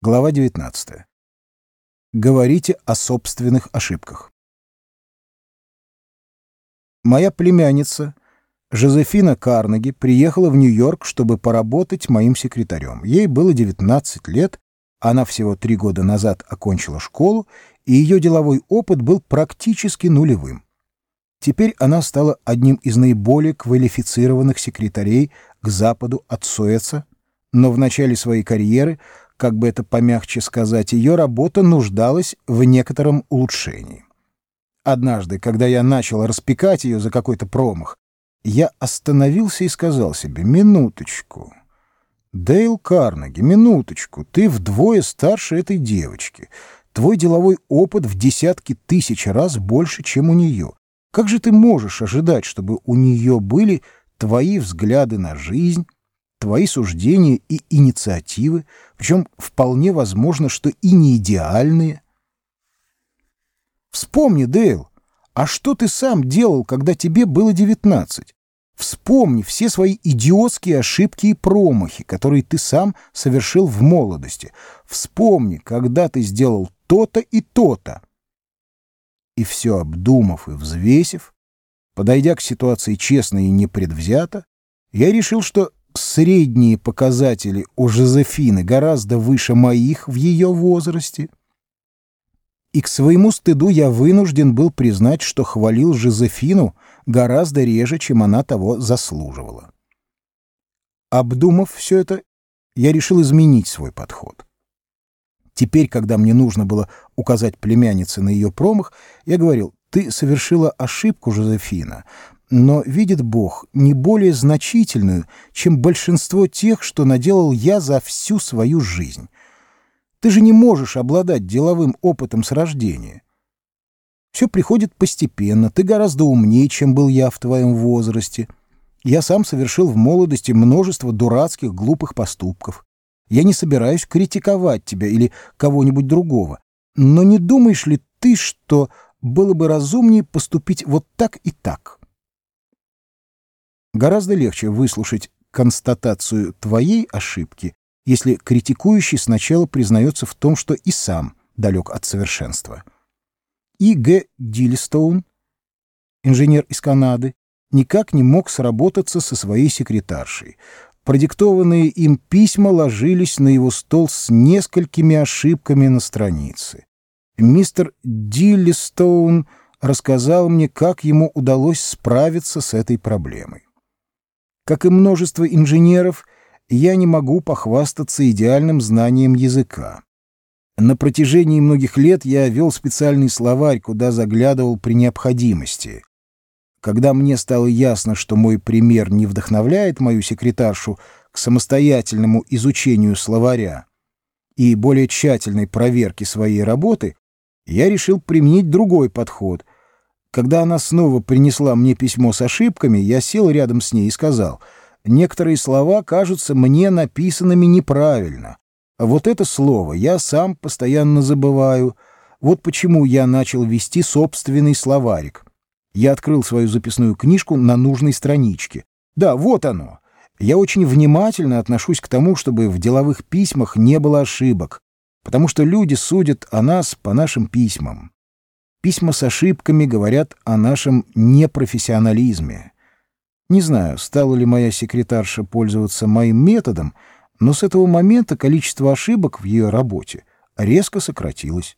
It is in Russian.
Глава 19. Говорите о собственных ошибках. Моя племянница Жозефина Карнеги приехала в Нью-Йорк, чтобы поработать моим секретарем. Ей было 19 лет, она всего три года назад окончила школу, и ее деловой опыт был практически нулевым. Теперь она стала одним из наиболее квалифицированных секретарей к западу от Суэца, но в начале своей карьеры как бы это помягче сказать, ее работа нуждалась в некотором улучшении. Однажды, когда я начал распекать ее за какой-то промах, я остановился и сказал себе «Минуточку». «Дейл Карнеги, минуточку, ты вдвое старше этой девочки. Твой деловой опыт в десятки тысяч раз больше, чем у нее. Как же ты можешь ожидать, чтобы у нее были твои взгляды на жизнь, твои суждения и инициативы, причем вполне возможно, что и не идеальные. Вспомни, Дейл, а что ты сам делал, когда тебе было девятнадцать? Вспомни все свои идиотские ошибки и промахи, которые ты сам совершил в молодости. Вспомни, когда ты сделал то-то и то-то. И все обдумав и взвесив, подойдя к ситуации честно и непредвзято, я решил, что средние показатели у Жозефины гораздо выше моих в ее возрасте. И к своему стыду я вынужден был признать, что хвалил Жозефину гораздо реже, чем она того заслуживала. Обдумав все это, я решил изменить свой подход. Теперь, когда мне нужно было указать племяннице на ее промах, я говорил, «Ты совершила ошибку, Жозефина, но видит Бог не более значительную, чем большинство тех, что наделал я за всю свою жизнь. Ты же не можешь обладать деловым опытом с рождения. Все приходит постепенно, ты гораздо умнее, чем был я в твоем возрасте. Я сам совершил в молодости множество дурацких, глупых поступков. Я не собираюсь критиковать тебя или кого-нибудь другого. Но не думаешь ли ты, что было бы разумнее поступить вот так и так?» Гораздо легче выслушать констатацию твоей ошибки, если критикующий сначала признается в том, что и сам далек от совершенства. И. Г. Дилистоун, инженер из Канады, никак не мог сработаться со своей секретаршей. Продиктованные им письма ложились на его стол с несколькими ошибками на странице. Мистер Диллистоун рассказал мне, как ему удалось справиться с этой проблемой. Как и множество инженеров, я не могу похвастаться идеальным знанием языка. На протяжении многих лет я вел специальный словарь, куда заглядывал при необходимости. Когда мне стало ясно, что мой пример не вдохновляет мою секретаршу к самостоятельному изучению словаря и более тщательной проверке своей работы, я решил применить другой подход — когда она снова принесла мне письмо с ошибками, я сел рядом с ней и сказал, «Некоторые слова кажутся мне написанными неправильно. Вот это слово я сам постоянно забываю. Вот почему я начал вести собственный словарик. Я открыл свою записную книжку на нужной страничке. Да, вот оно. Я очень внимательно отношусь к тому, чтобы в деловых письмах не было ошибок, потому что люди судят о нас по нашим письмам. Письма с ошибками говорят о нашем непрофессионализме. Не знаю, стала ли моя секретарша пользоваться моим методом, но с этого момента количество ошибок в ее работе резко сократилось.